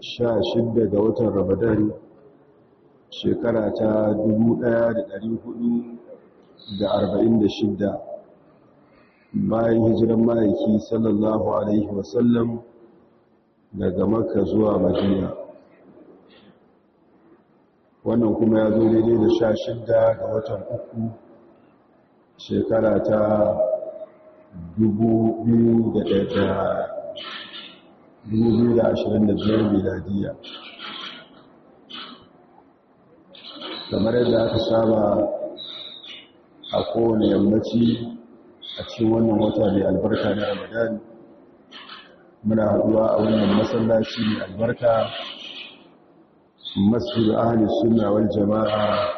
sha shidda ga watan ramadan shekara ta dubu ɗaya da ɗari huɗu da arba'in da shidda. Bayan hijiran ma'aiki sallallahu alaihi wasallam daga makka zuwa madina. Wannan kuma ya zo daidai da sha shidda ga watan uku shekara ta dubu biyu da ɗaya. 2025 miladiya. Kamar yadda aka saba a kowane yammaci a cikin wannan wata mai albarka na ramadan muna haɗuwa a wannan masallaci mai albarka masjid ahli sunna wal jama'a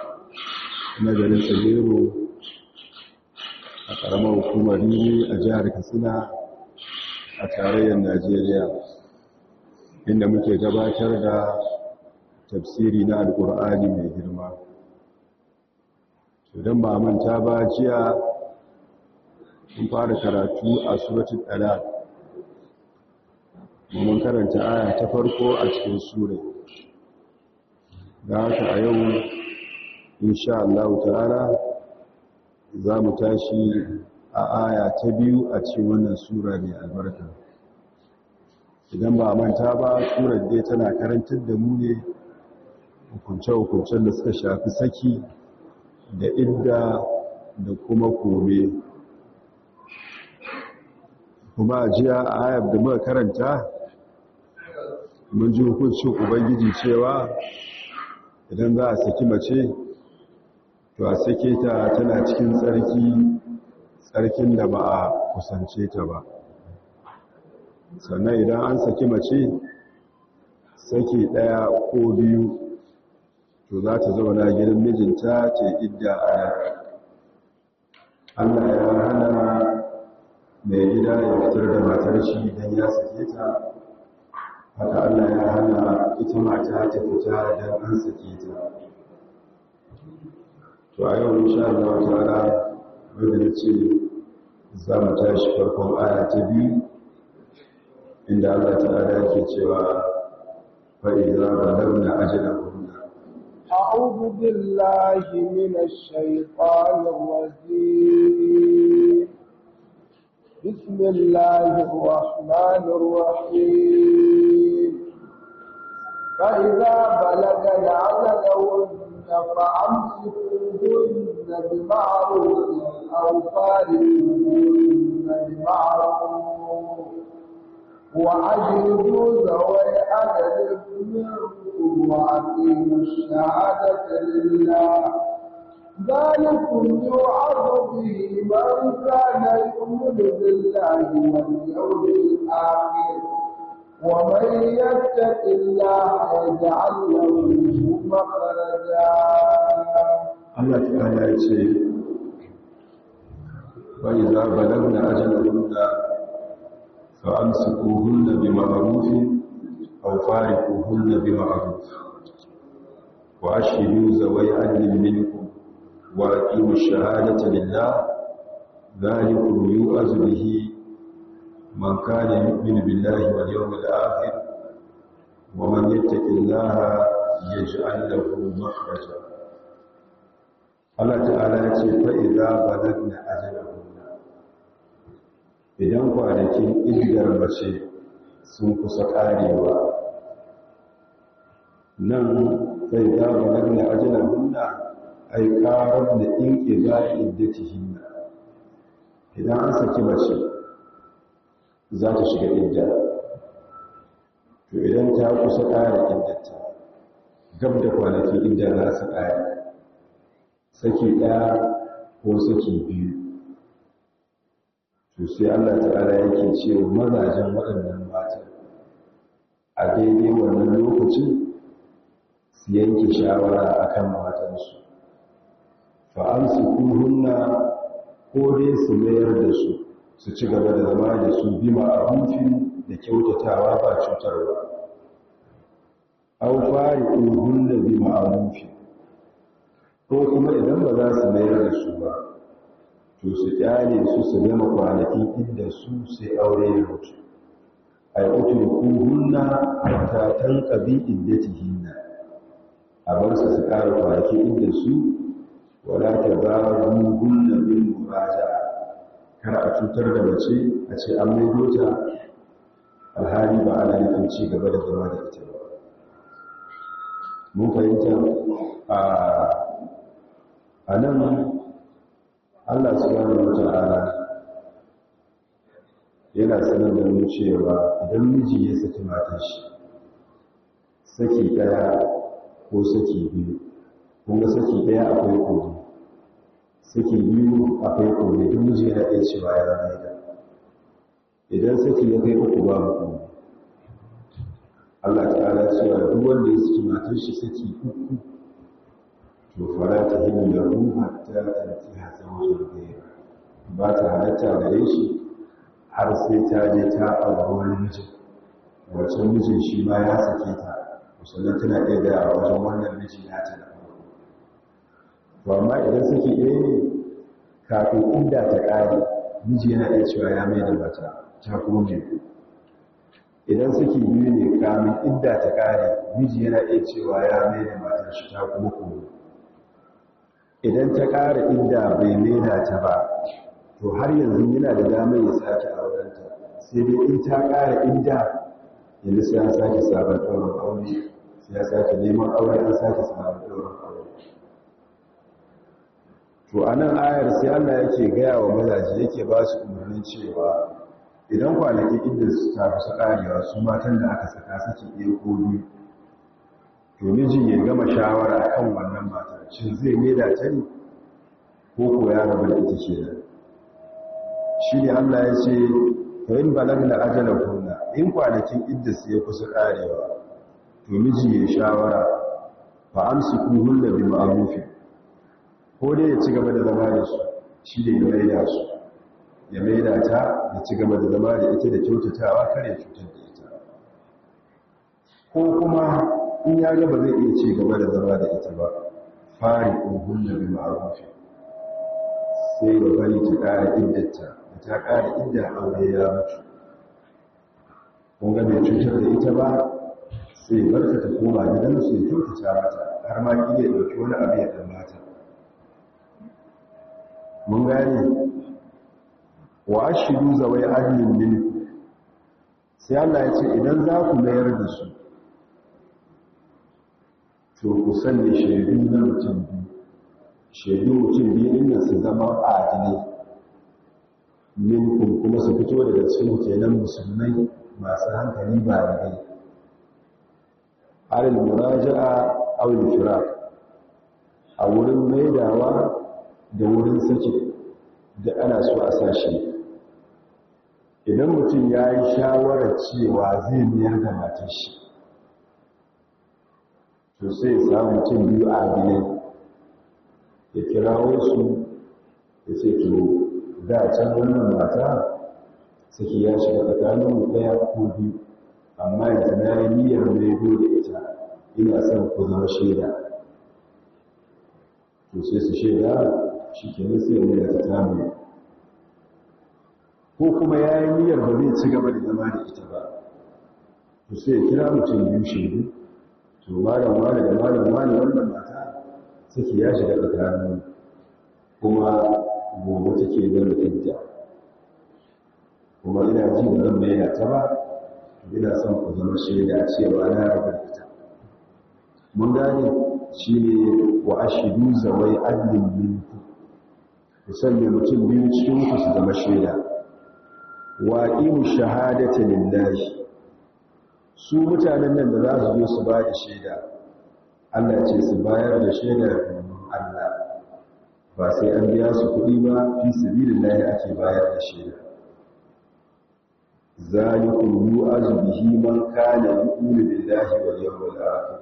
na garin tsagero a ƙaramar hukumar a jihar katsina a tarayyar najeriya. Inda muke gabatar da tafsiri na alkur'ani mai girma. Idan ba manta ba jiya mun fara karatu a suratul talaq mun karanta aya ta farko a cikin sura. Da haka a yau insha Allah ta'ala za mu tashi a aya ta biyu a cikin wannan sura mai albarka. Idan ba manta ba surar dai tana karantar da mu ne hukunce-hukuncen da suka shafi saki da idda da kuma kome. Kuma jiya a ayab da muka karanta mun ji hukuncin ubangiji cewa idan za a saki mace to a sake ta tana cikin tsarki tsarkin da ba a kusance ta ba. Sannan idan an saki mace saki ɗaya ko biyu to za ta zauna gidan mijinta ce idda a Allah ya hana mai gida ya fitar da matar shi don ya sake ta. Haka Allah ya hana ita mata ta fita don an sake ta. To a yau insha Allah ta'ala wanda ce za mu tashi farkon aya ta biyu. Inda Allah ta'ala yake cewa fa idza balagna ajalahunna a'udhu billahi minash shaitanir rajim bismillahir rahmanir rahim fa idza balagna ajalahunna fa'amsikuhunna bima'ruf aw fariquhunna bima'ruf وأجلدوا ذوي عدد منكم وأقيموا الشهادة لله ذلكم يوعظ به من كان يؤمن بالله واليوم الآخر ومن يتق الله يجعل له مخرجا الله تعالى يقول وإذا بلغنا أجلهن فأمسكوهن بمعروف أو فارقوهن بمعروف وأشهدوا ذوي عدل منكم وأقيموا الشهادة لله ذلكم يؤذ به من كان يؤمن بالله واليوم الآخر ومن يتق الله يجعل له مخرجا الله تعالى يقول فإذا بلغنا أجلهم idan kwanakin idar mace sun kusa karewa nan sai za mu nagna ajinan hunna ai karar da in ƙiga iddatihinna. Idan an saki mace za ta shiga idda. To idan ta kusa ƙara iddata gab da kwanakin idda za su ƙare. Saki ɗaya ko saki biyu. To sai Allah ta'ala yake cewa mazajen waɗannan matan a daidai wannan lokacin su yanke shawara akan matansu. Fa'amsu kuhunna ko dai su mayar da su su ci gaba da zama da su bi ma'arufin da kyautatawa ba cutarwa. Au fari kuhunna bi ma'arufin ko kuma idan ba za su mayar da su ba to su ƙyale su su gama kwanakin inda su sai aure ya mutu. Ay utrukuhunna hatta tanqabi iddatihinna. A bar su su ƙara kwanaki inda su wala tabaruhunna bil muraja'a kar a cutar da mace a ce an maido ta alhali ba ana nufin ci gaba da zama da ita ba. Mun fahimta? A nan allah subhanahu wa ta'ala yana sanar da mu cewa idan miji ya saki matar shi saki ɗaya ko saki biyu. Kuma saki ɗaya akwai kodi saki biyu akwai kodi duk miji yana iya cewa ya maida idan saki ya kai uku babu kodi Allah ta'ala cewa duk wanda ya saki matar shi saki uku fara ta hin da ruha ta tankiha zawjin ghayra ba ta halatta gare shi har sai ta je ta auri wani mijin wancan mijin shi ma ya sake ta musamman tana ɗaya da wajen wannan miji na ta da to amma idan suke ɗaya ne kafin inda ta miji yana iya cewa ya mai da mata ta mai idan suke biyu ne kamin inda ta ƙare miji yana iya cewa ya mai da matar shi ta kuma kuma idan ta ƙara inda bai mai da ta ba to har yanzu yana da damar ya sake aurenta. Sai dai in ta ƙara inda yanzu sai ya sake sabon ɗaurin aure sai ya sake neman aure an sake sabon ɗaurin aure. To a nan ayar sai allah yake gaya wa mazaje yake ba su umarnin cewa idan kwanaki inda su ta su ƙarewa su matan da aka saka sake iya ko biyu. To mijin ya gama shawara kan wannan matar shin zai maida ta ne? Ko ko ya rabu da ita kenan shi ne Allah ya ce fa'in balar da ajalar kunna in kwanakin iddas ya kusa karewa to miji ya shawara fa amsu kuhun da bi ma'arufi ko dai ya ci gaba da zama da su shi da ya maida su. Ya maida ta ya ci gaba da zama da ita da kyautatawa kare cutar da ita. Ko kuma in ya gaba zai iya ci gaba da zama da ita ba fari kuhun da bi ma'arufi sai ya bari ta ƙara iddata ta ƙara inda aure ya mutu. Kunga mai cutar da ita ba sai barka ta koma gidan su ya kyautata mata har ma ƙila ya ɗauki wani abu ya ɗan mata mun gane? Wa ashidu zawai adlin minku sai Allah ya ce idan za ku mayar da su to ku sanya shaidu na mutum biyu. Shaidu mutum biyu inda su zama adilai minkum kuma su fito daga cikin kenan musulmai masu hankali ba da gai alal muraja'a aw al-firaq. A wurin maidawa da wurin saki da ana so a sashi idan mutum ya yi shawarar cewa zai mayar da matar shi. To sai ya samu mutum biyu a gine ya kirawo su ya ce to da can wannan mata saki ya shiga tsakanin ɗaya ko biyu amma yanzu na yi niyyar mai da ita ina son ku zama shaida. To sai su shaida shi ke nasi yadda ta samu ko kuma ya yi niyyar ba zai ci gaba da zama da ita ba to sai ya kira mutum biyu shaidu. To malam wani da malam wani wannan mata saki ya shiga tsakanin kuma gobe take gano idda kuma ina ji da zan bayyana ta ba ina son ku zama shaida cewa na rabu da ita. Mun gane shi ne wa ashidu zawai adlin minku ku sanya mutum biyu cikin ku su zama shaida. Wa imu shahadata lillahi. Su mutanen nan da za su zo su ba da shaida Allah ce su bayar da shaida domin Allah. Ba sai an biya su kuɗi ba fi sabilillahi ake bayar da shaida. Zalikum yu'azu bihi man kana yu'minu billahi wal yawmil akhir.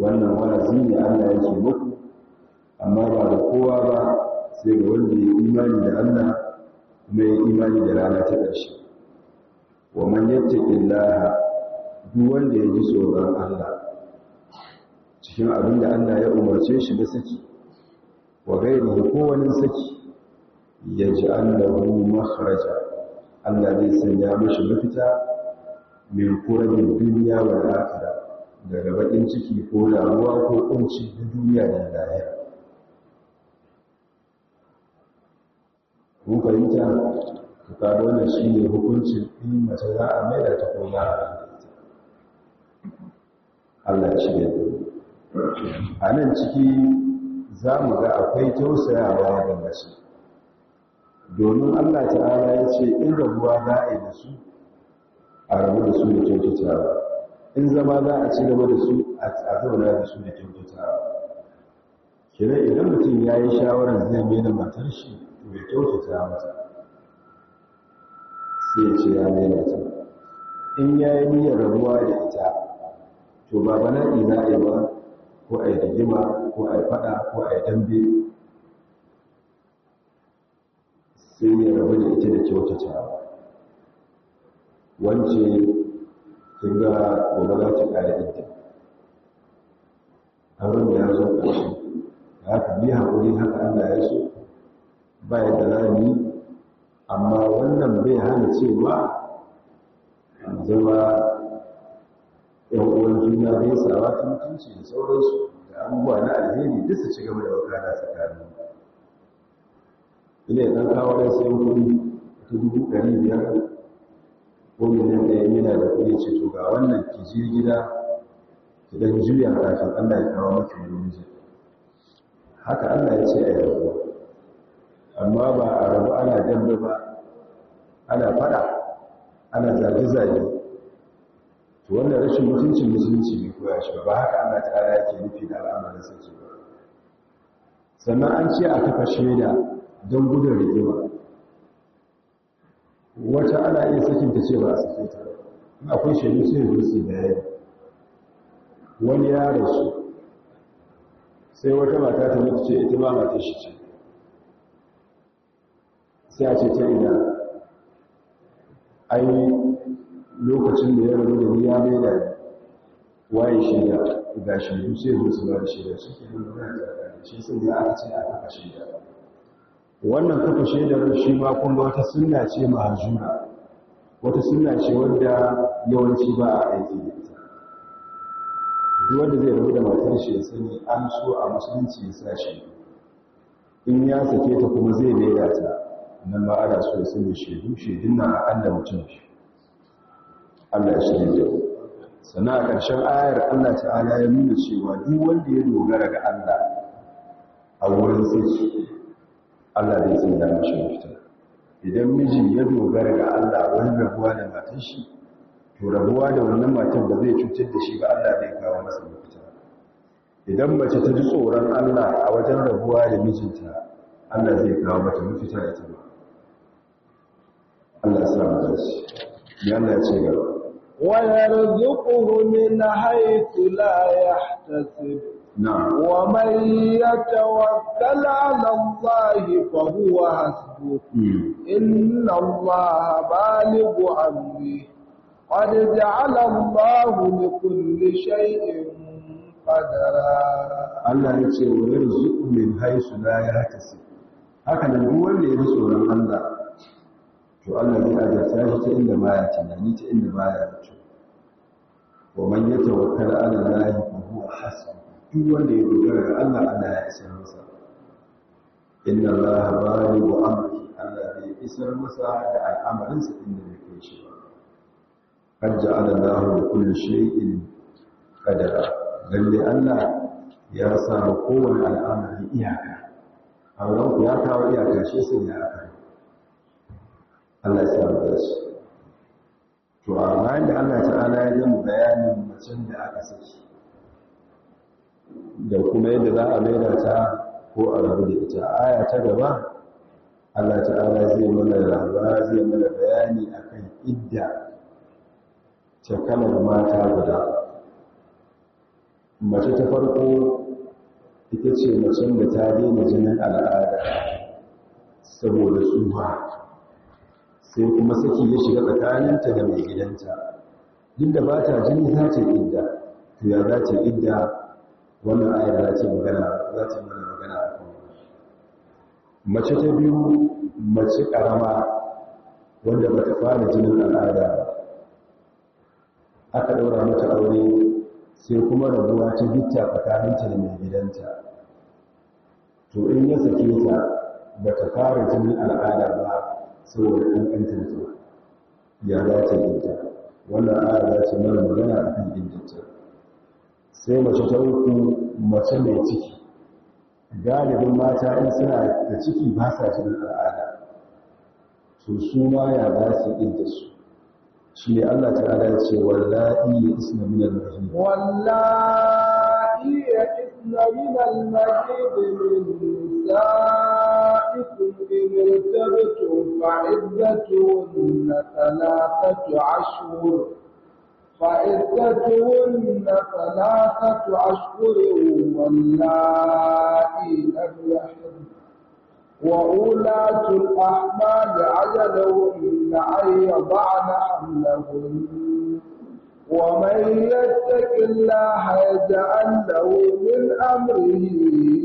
Wannan wa'azi ne Allah yake muku amma ba da kowa ba sai ga wanda ya imani da Allah ya imani da rana ta ƙarshe. Wa man yattaqillaha duk wanda ya ji tsoron Allah cikin abin da Allah ya umarce shi da saki wa gairihi ko saki ya ji allahu Allah zai sanya mashi mafita min kurabin duniya wa akhirah daga bakin ciki ko damuwa ko kunci na duniya da lahira. Kun fahimta? To kaga wannan shine hukuncin in mace za a maida ta ko a Allah shi ne a nan ciki za mu ga akwai tausayawa ga mace domin Allah ta'ala ya ce in rabuwa za a yi da su a rabu da su da kyautatawa. In zama za a ci gaba da su a zauna da su da kyautatawa. Kira idan mutum ya yi shawarar zai mena matar shi to ya kyautata mata. Sai ya ce ya mena ta. In ya yi niyyar rabuwa da ita to ba bala'i za a yi ba ko a yi rigima ko a yi fada ko a yi dambe. Sai ya rabu da ita da kyautatawa. Wance kin ga gobe za ta ƙara idda auren ya zo ƙarshe. Da haka bi haƙuri haka Allah ya so. Ba yadda za mu yi amma wannan bai hana cewa zama ‘yan uwan juna bai sawa ta mutunci da sauransu da abubuwa na alheri duk ci gaba da wakana tsakanin ina ɗan kawo ɗan sayan kuɗi ta dubu ɗari biyar ko miliyan ɗaya yana da kuɗi ce to ga wannan ki gida ki juya kafin Allah ya kawo maki wani haka Allah ya ce a yi amma ba a rabu ana dambe ba ana faɗa ana zage-zage. To wannan rashin mutuncin musulunci bai koya shi ba haka Allah ta'ala yake nufi da al'amarin sake ba. Sannan an ce a kafa shaida don gudun rigima. Wata ana iya sakin ta ce ba a sake ta ba. Akwai shaidu sai zo su bayani. Wani ya rasu sai wata mata ta mutu ce ita ma mata shi ce. Sai ce ta ina. Ai lokacin da ya rabu da ya mai da waye shaida. Ga shaidu sai zo su ba da shaida. Shi ke nan da shi sun ya aka ce a kafa shaida. Wannan kafa shaidar shi ma kun ga wata sunna ce mahajura wata sunna ce wadda yawanci ba a aiki da ita. Duk wanda zai rabu da matar shi ya sani an so a musulunci ya sa shi. In ya sake ta kuma zai maida ta. Nan ba ana so ya sani shaidu shaidun na akalla mutum shi Allah ya shirya da sana a ƙarshen ayar Allah ta'ala ya nuna cewa duk wanda ya dogara ga Allah a wurin saki Allah zai tsaya mashi mafita. Idan miji ya dogara ga Allah wani rabuwa da matan shi to rabuwa da wannan matan ba zai cutar da shi ba Allah zai kawo masa mafita. Idan mace ta ji tsoron Allah a wajen rabuwa da mijinta Allah zai kawo mata mafita ita ba Allah ya sa mu dace ya Allah ya ce gaba ويرزقه من حيث لا يحتسب na'am ومن يتوكل على الله فهو حسبه Hmm. إن الله بالغ أمره قد جعل الله لكل شيء قدرا Allah ya ce wa yarzuqu min haythu la yahtasib haka nan duk to Allah zai azarta shi ta inda baya tunani ta inda baya zato wa man yatawakkal ala Allah fa huwa hasbuh. Duk wanda ya dogara ga Allah Allah ya isar masa. Inna Allah balighu amri. Allah zai isar masa da al'amarinsa inda bai kai shi ba. Qad ja'ala Allah li kulli shay'in qadara. Lalle Allah ya samu kowane al'amari iyaka. A wurin ya kawo iyaka shi sai ya aka Allah ya samu da su to a bayan da Allah ta'ala ya gama bayanin macen da aka saki da kuma yadda za a maida ta ko a rabu da ita. Aya ta gaba Allah ta'ala zai mana labara zai mana bayani akan idda ta kalar mata guda. Mace ta farko ita ce macen da ta daina jinin al'ada saboda tsuha sai kuma saki ya shiga tsakaninta da mai gidanta. Duk da ba ta jini za ta idda. To ya za ta idda? Wannan ayar za ta magana za ta mana magana a kan mace ta biyu mace karama wanda ba ta fara jinin al'ada aka ɗaura mata aure sai kuma rabuwa ta gitta tsakaninta da mai gidanta. To in ya sake ta ba ta fara jinin al'ada ba saboda ƙanƙantarta ya za ta yi ta wannan aya za ce mana magana a kan indinta sai mace ta uku mace mai ciki. Galibin mata in suna da ciki ba sa jinin al'ada. To su ma ya za su inda su? Shi ne Allah ta'ala ya ce wallahi ya isna min al-mahid wallahi ya isna min al-mahid min nisa'ikum in irtabtum fa'iddatuhun thalathatu ashhur فعدتهن ثلاثة أشهر واللائي لم يحضن وأولاة الأحمال أجلهن أن يضعن حملهن ومن يتق الله يجعل له من أمره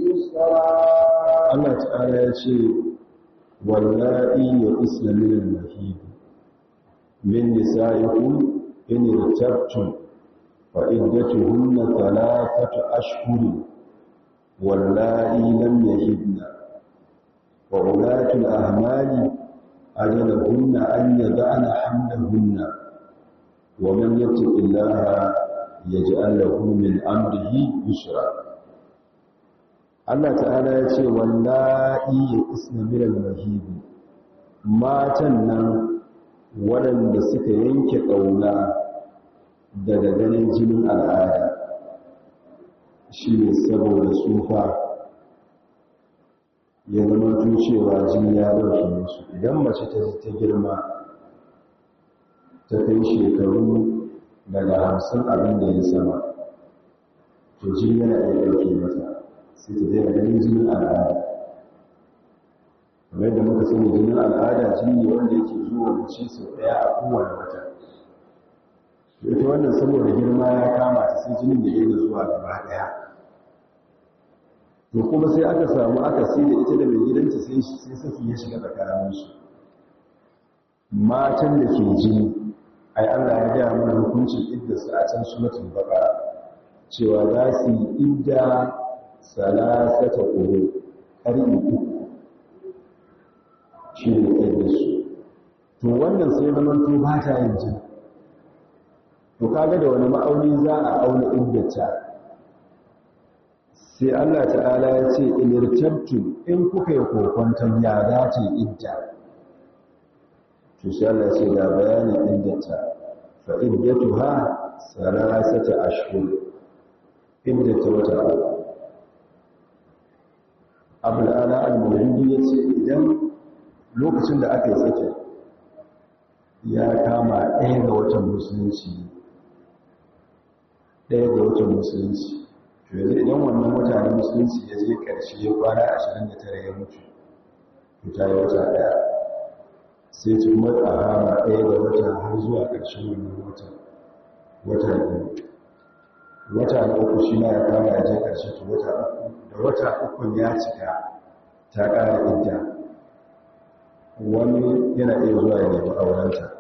يسرا. الله تعالى يقول واللائي يئسن من المهيب من نسائكم إن ارتبتم فعدتهن ثلاثة أشهر واللائي لم يهدن. وولاة الأهمال أجلهن أن يدعن حملهن. Wa man yattaqillaha yaj'al lahu min amrihi yusra Allah ta'ala ya ce wallahi ya isna min al-mahid matan nan waɗanda suka yanke ƙauna daga ganin jinin al'ada shi ne saboda tsufa ya zama cewa jini ya ɗauke musu idan mace ta ta girma ta kai shekaru daga hamsin abin da ya sama. To jini yana iya ɗauke mata sai ta daina ganin jinin al'ada. Kamar yadda muka sani jinin al'ada jini wanda yake zuwa mace sau ɗaya a kowane wata. Ita wannan saboda girma ya kama ta sai jinin da yake zuwa gaba ɗaya. To kuma sai aka samu aka sai da ita da mai gidanta sai sai saki ya shiga tsakaninsu. Matan da ke jini ai Allah ya gaya mana hukuncin idda su a can suratul baqara cewa za su yi idda salasata quru ƙarni uku. Shi ne ɗaya su to wannan sai zamanto ba ta yin jini to kaga da wani ma'auni za a auna iddata sai Allah ta'ala ya ce inirtabtu in kuka yi kokwanton ya za ta idda? To sai Allah ce ga bayanin iddata fa iddatuha salasata ashhur. Iddata wata abul ala al-muhimmi ya ce idan lokacin da aka yi sake ya kama ɗaya ga watan musulunci ɗaya ga watan musulunci to yanzu idan wannan wata na musulunci ya je ƙarshe ya kwana ashirin da tara ya mutu to ta yi wata ɗaya. Sai ci matsa hama ɗaya ga wata har zuwa ƙarshen wannan watan wata biyu. Wata na uku shi ma ya kama ya je ƙarshe to wata uku da wata ukun ya cika ta ƙara idda. Wani yana iya zuwa ya nemi aurenta.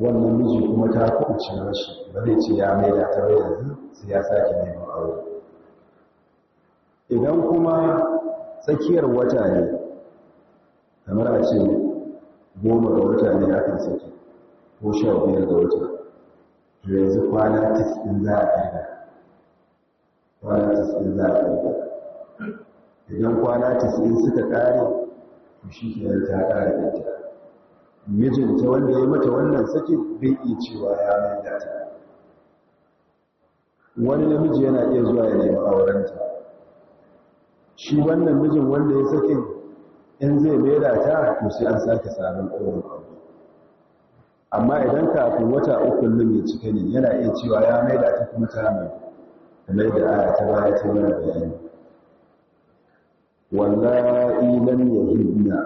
Wannan miji kuma ta kuɓuce mashi ba zai ce ya maida ta bai yanzu sai ya sake neman aure. Idan kuma tsakiyar wata ne kamar a ce goma ga wata ne aka saki ko sha biyar ga wata. To yanzu kwana tasirin za a ƙirga kwana tasirin za a ƙirga idan kwana tasirin suka ƙare to shi ke ta ƙara ita mijinta wanda ya mata wannan sakin bai iya cewa ya mai da ta. Wani namiji yana iya zuwa ya nemi aurenta. Shi wannan mijin wanda ya sakin in zai mai da ta to sai an sake sabon ɗaurin aure. Amma idan kafin wata uku nan ya cika ne yana iya cewa ya mai da ta kuma ta mai kamar da aya ta baya ta mana bayani. Wallahi lam yahidna.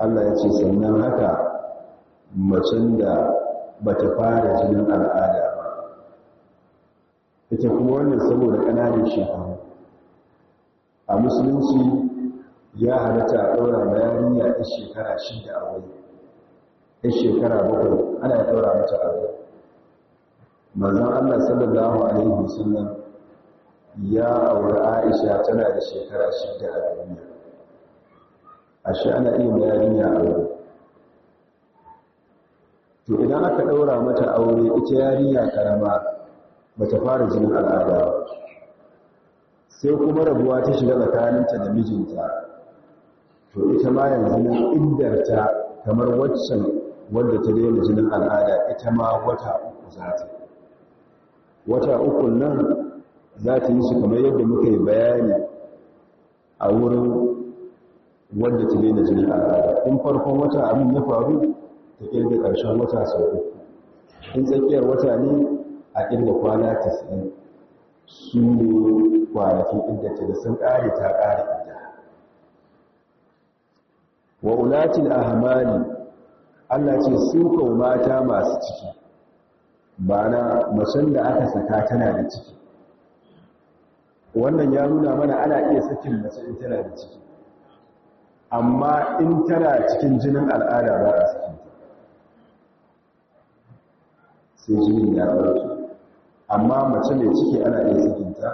Allah ya ce sannan haka macen da bata fara jinin al'ada ba ita kuma wannan saboda ƙananan shekaru. A musulunci ya halatta a ɗaura ma yarinya ɗan shekara shida a wuri. Ɗan shekara bakwai ana ya ɗaura mata a wuri. Manzan allah sallallahu alaihi wasallam ya auri aisha tana da shekara shida a duniya. Ashe ana iya ma yarinya a wuri. To idan aka ɗaura mata aure ita yarinya karama bata fara jinin al'ada ba. Sai kuma rabuwa ta shiga tsakaninta da mijinta. To ita ma yanzu nan iddarta kamar waccan wanda ta daina jinin al'ada ita ma wata uku za ta wata uku nan za ta yi su kamar yadda muka yi bayani a wurin wanda ta daina jinin al'ada. In farkon wata abin ya faru ta ƙirga ƙarshen wata sau uku. In tsakiyar wata ne a ƙirga kwana 90 su ne kwanakin iddata da sun ƙare ta ƙare. Wa ulatil ahmali Allah ce su kawo mata masu ciki. Ba na macen da aka saka tana da ciki. Wannan ya nuna mana ana iya sakin mace in tana da ciki. Amma in tana cikin jinin al'ada ba a sakin ta. Sai jinin ya barke amma mace mai ciki ana iya sakin ta.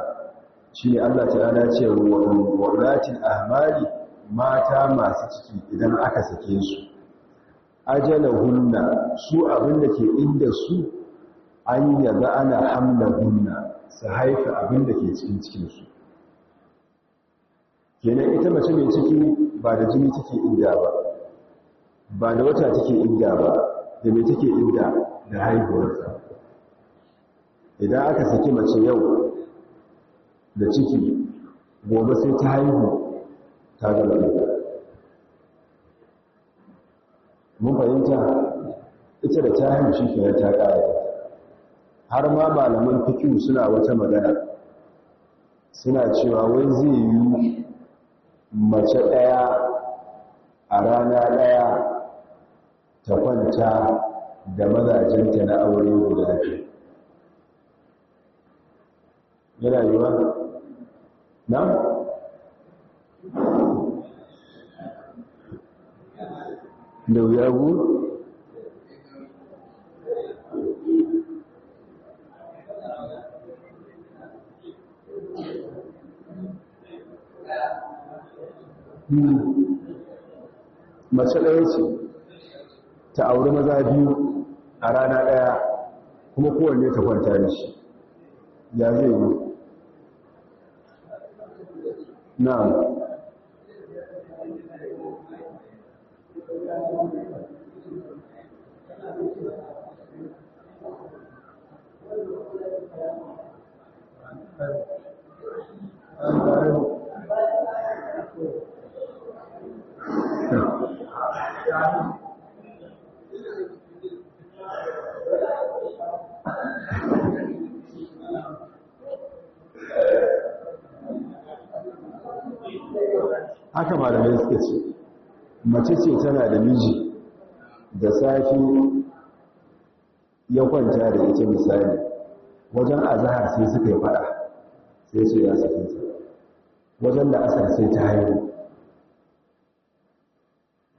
Shi ne Allah ta'ala ce wa ulatil ahmali mata masu ciki idan aka sake su. Ajalahunna su abin da ke inda su an yaga ana hamlahunna su haifa abin da ke cikin cikinsu. Kenan ita mace mai ciki ba da jini take inda ba ba da wata take inda ba da mai take inda? Da haihuwarsa idan aka saki mace yau da ciki gobe sai ta haihu ta gaba ita mun fahimta? Ita da ta haihu shi ke ta ƙara har ma malaman fikiyu suna wata magana. Suna cewa wai zai yi mace ɗaya a rana ɗaya ta kwanta da mazajenta na aure guda biyu. Yana yiwa na? Da wuya bu mace ɗaya ce ta auri maza biyu a rana ɗaya kuma kowanne ta kwanta da shi. Ya zai yi? Na'am. Haka malamai suka ce mace ce tana da miji da safi ya kwanta da ita misali wajen azahar sai suka yi fada sai ce ya sake ta. Wajen da asar sai ta haihu.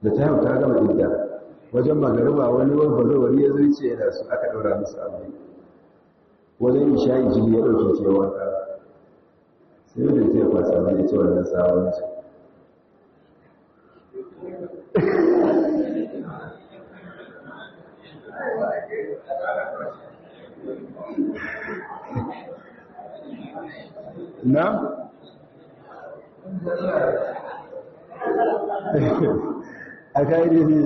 Da ta haihu ta gama idda. Wajen magariba wani wani wani ya zai ya na su aka ɗaura musu abu wajen isha'i jini ya ɗauke ce wanka. Sai da ta yi kwasa mai ce wannan sabon ce na? a kayi ne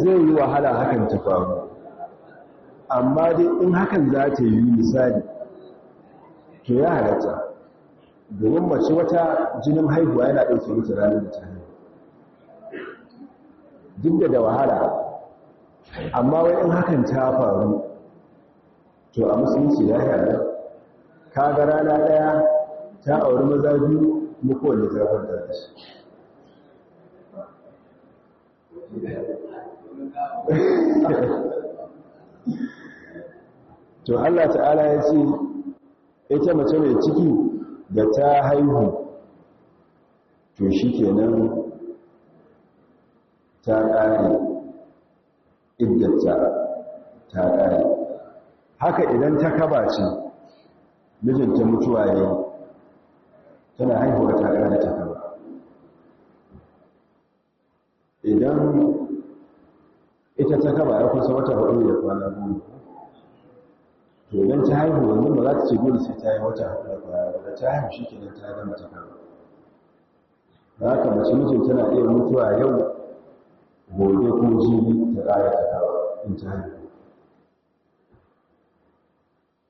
zai yi wahala hakan ta faru. Amma dai in hakan za ta yi misali to ya halatta. Domin mace wata jinin haihuwa yana ɗauke mata ranar da ta haihu. Duk da da wahala amma wai in hakan ta faru to a musulunci ya yi ka ga rana ɗaya ta auri maza biyu muku wanda ta kwanta da shi. To Allah ta'ala ya ce ita mace mai ciki da ta haihu to shi kenan ta ƙare iddata ta ƙare. Haka idan ta kaba ce mijinta mutuwa ne tana haihuwa ta ƙare ta kaba. Idan ita ta kaba ya kusa wata huɗu da kwana biyu to idan ta haihu wanzu ba za ta ce dole sai ta yi wata huɗu ba. Da ta haihu shi kenan ta gama ta kaba da haka mace mijin tana iya mutuwa yau gobe ko jibi ta ƙara ta kawo in ta haihu.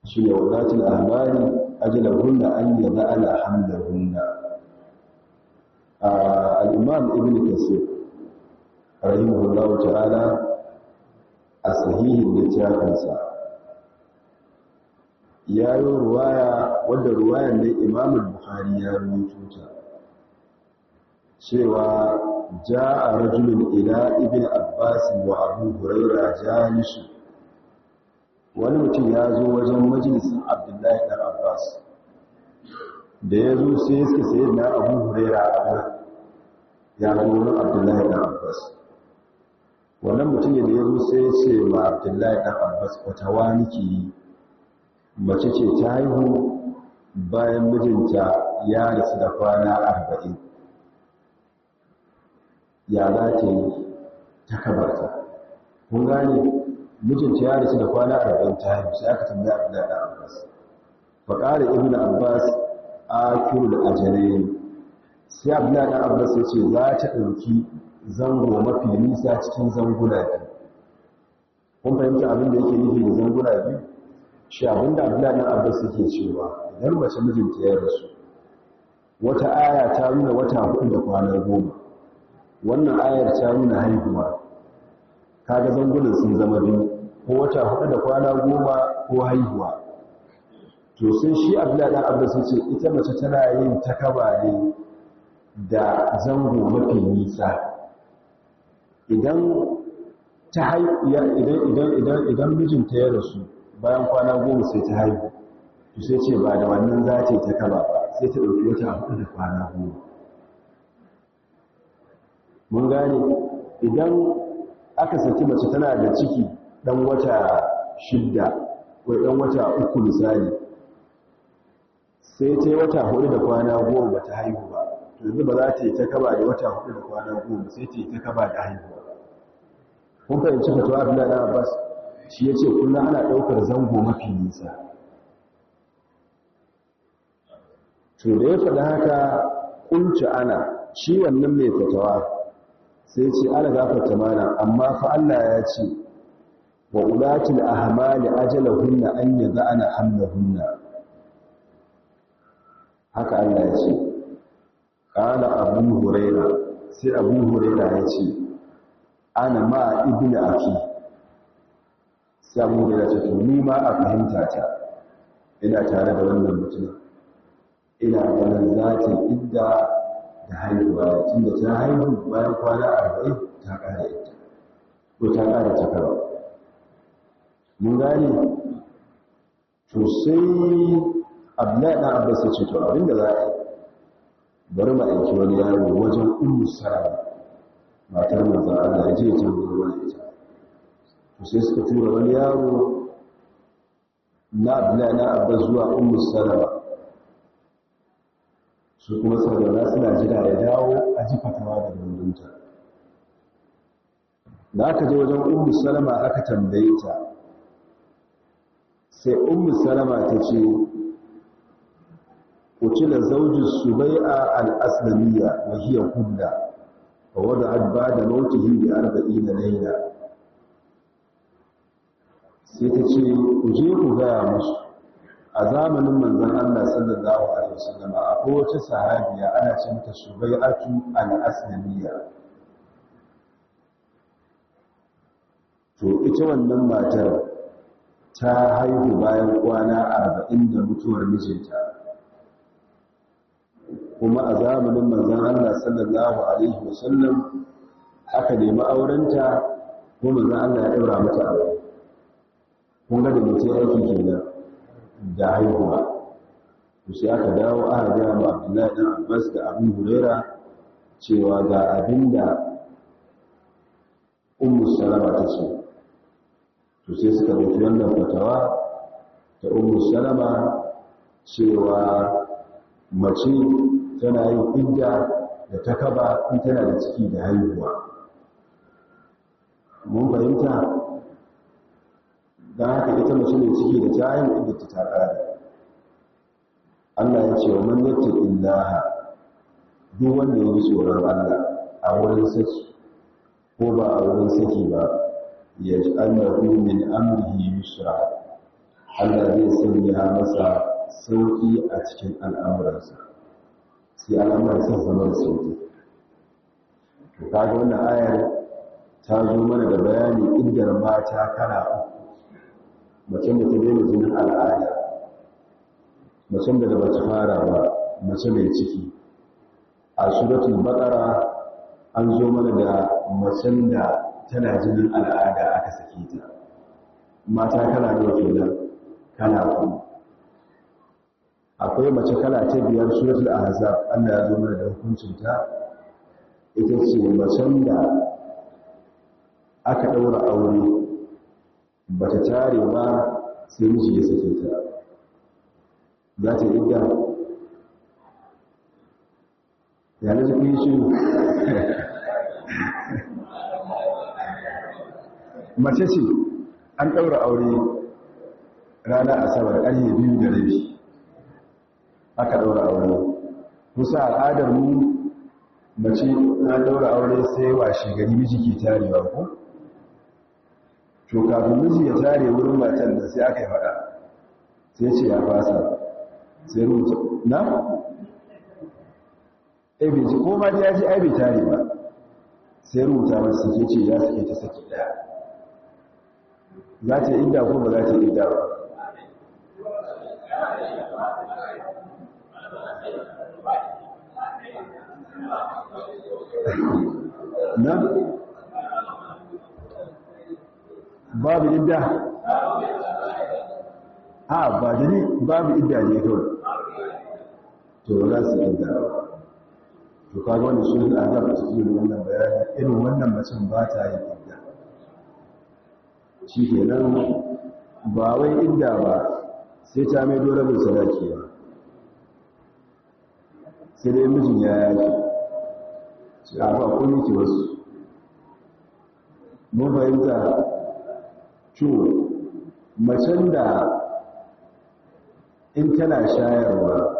Shi ne wadatul ahmari ajalahunna an yada ala hamlahunna al-imam ibn kasir rahimahullahu ta'ala a sahihin littafinsa ya yi ruwaya wadda ruwayan ne imam bukhari ya rubuto ta cewa ja'a rajulun ila ibn abbas wa abu huraira jalisu. Wani mutum ya zo wajen majalisin abdullahi dan abbas. Da ya zo sai suka sayi na abu huraira a wurin ya zo wurin abdullahi dan abbas. Wannan mutum da ya zo sai ce ma abdullahi dan abbas fatawa nake yi. Mace ce ta haihu bayan mijinta ya rasu da kwana arba'in. Ya za ta yi ta kabarta kun gane? Mijinta ya rasu da kwana arba'in ta haihu sai aka tambaya abdullahi dan abbas. Faƙari ibn abbas akirul ajalain. Sai abdullahi dan abbas ya ce za ta ɗauki zango mafi nisa cikin zanguna biyu. Kun fahimta abin da yake nufi da zanguna biyu? Shi abin da abdullahi abbas yake cewa idan mace mijinta ya rasu wata aya ta nuna wata huɗu da kwana goma. Wannan ayar ta nuna haihuwa. Kaga zangunan sun zama biyu ko wata huɗu da kwana goma ko haihuwa. To sai shi abdullahi abbas ya ce ita mace tana yin takaba ne da zango mafi nisa. Idan ta idan idan idan idan mijinta ya rasu bayan kwana goma sai ta haihu to sai ce ba da wannan za ta yi takaba ba sai ta ɗauki wata huɗu da kwana goma. Mun gane idan aka saki mace tana da ciki dan wata shidda ko dan wata uku misali sai ta yi wata huɗu da kwana goma ba ta haihu ba to yanzu ba za ta yi ta kaba da wata huɗu da kwana goma sai ta yi ta kaba da haihuwa. Kun fahimci fatawa abdullahi abbas? Shi ya ce kullum ana ɗaukar zango mafi nisa. To da ya faɗi haka kunci ana shi wannan mai fatawa sai ce ana gafarta mana amma fa Allah ya ce wa ulatil ahmali ajalahunna an yad'ana hamlahunna. Haka Allah ya ce qala abu huraira sai abu huraira ya ce ana ma ibnu aki sai ce to ni ma a fahimta ta ina tare da wannan mutum ina ganin zatin idda da haihuwa tun da ta haihu bayan kwana arba'in ta ƙara ita. Ko ta ƙara ta karo mun gane? To sai abdullahi ɗan abbas ya ce to abin da za a yi bari ma aiki wani yaro wajen ummu salama matar manzon Allah ya je ya tambaye wani ita. Sai suka tura wani yaro na abdullahi na abbas zuwa ummu salama. Su kuma saurara suna jira ya dawo a ji fatawa da gandunta da aka je wajen ummu salama aka tambaye ta. Sai ummu salama ta ce al-aslamiyya wa hiya kubda wa wada'at ba'da mawtihi bi 40 layla. Sai ta ce ku je ku ga musu. A zamanin manzon Allah sallallahu alaihi wasallam akwai wata sahabiya ana ce mata subai'atu al-aslamiyya. To ita wannan matar ta haihu bayan kwana arba'in da mutuwar mijinta. Kuma a zamanin manzan Allah sallallahu alaihi wasallam aka nemi aurenta kuma manzan Allah ya ɗaura mata aure. Kun ga da mutum aiki kenan da haihuwa. To sai aka dawo aka ga ma Abdullahi dan Abbas da Abu Huraira cewa ga abin da Ummu Salama ta ce. To sai suka ɗauki wannan fatawa ta Ummu Salama cewa mace tana yin idda da ta kaba in tana da ciki da haihuwa. Mun fahimta? Don haka ita mace ciki da ta idda ta ta ƙare. Allah ya ce wa man yattaqi illaha duk wanda ya tsoron Allah a wurin saki ko ba a wurin saki ba ya ji annahu min amrihi yusra. Allah zai sanya masa sauƙi a cikin al'amuransa. Sai al'amuransa zama da sauƙi to kaga wannan ayar ta zo mana da bayani iddar mata kana uku. Mace da ta daina jinin al'ada macen da ba ta fara ba mace mai ciki. A suratul baqara an zo mana da macen da tana jinin al'ada aka sake ta. Mata kala ne kenan? Kala ku akwai mace kala ta biyar suratul ahzab Allah ya zo mana da hukuncin ta ita ce macen da aka daura aure bata tare ba sai miji ya sake ta. Za ta idda? Ya na zafi shi mace ce an ɗaura aure rana asabar ƙarye biyu da rabi. Aka ɗaura aure. Kusa al'adar mu mace na ɗaura aure sai washe gari miji ke tarewa ko? To kafin miji ya tare wurin matan da sai aka yi faɗa. Sai ce ya fasa. Sai rubuta na? ebe ji ko ma da ya ji aibe tare ba. Sai rubuta masu suke ce ya suke ta saki ɗaya za ta yi idda ko ba za ta yi idda ba? Na? Babu idda. A ba da ne babu idda ne kawai. To za su idda to kaga wani shi da aka fata cikin wannan bayani irin wannan macen ba ta yin idda. Shi ke nan ba wai idda ba sai ta mai dole bin sadaki ba. Sai dai mijin ya yaki. Shi a ba kuma ki wasu. Mun fahimta. To macen da in tana shayarwa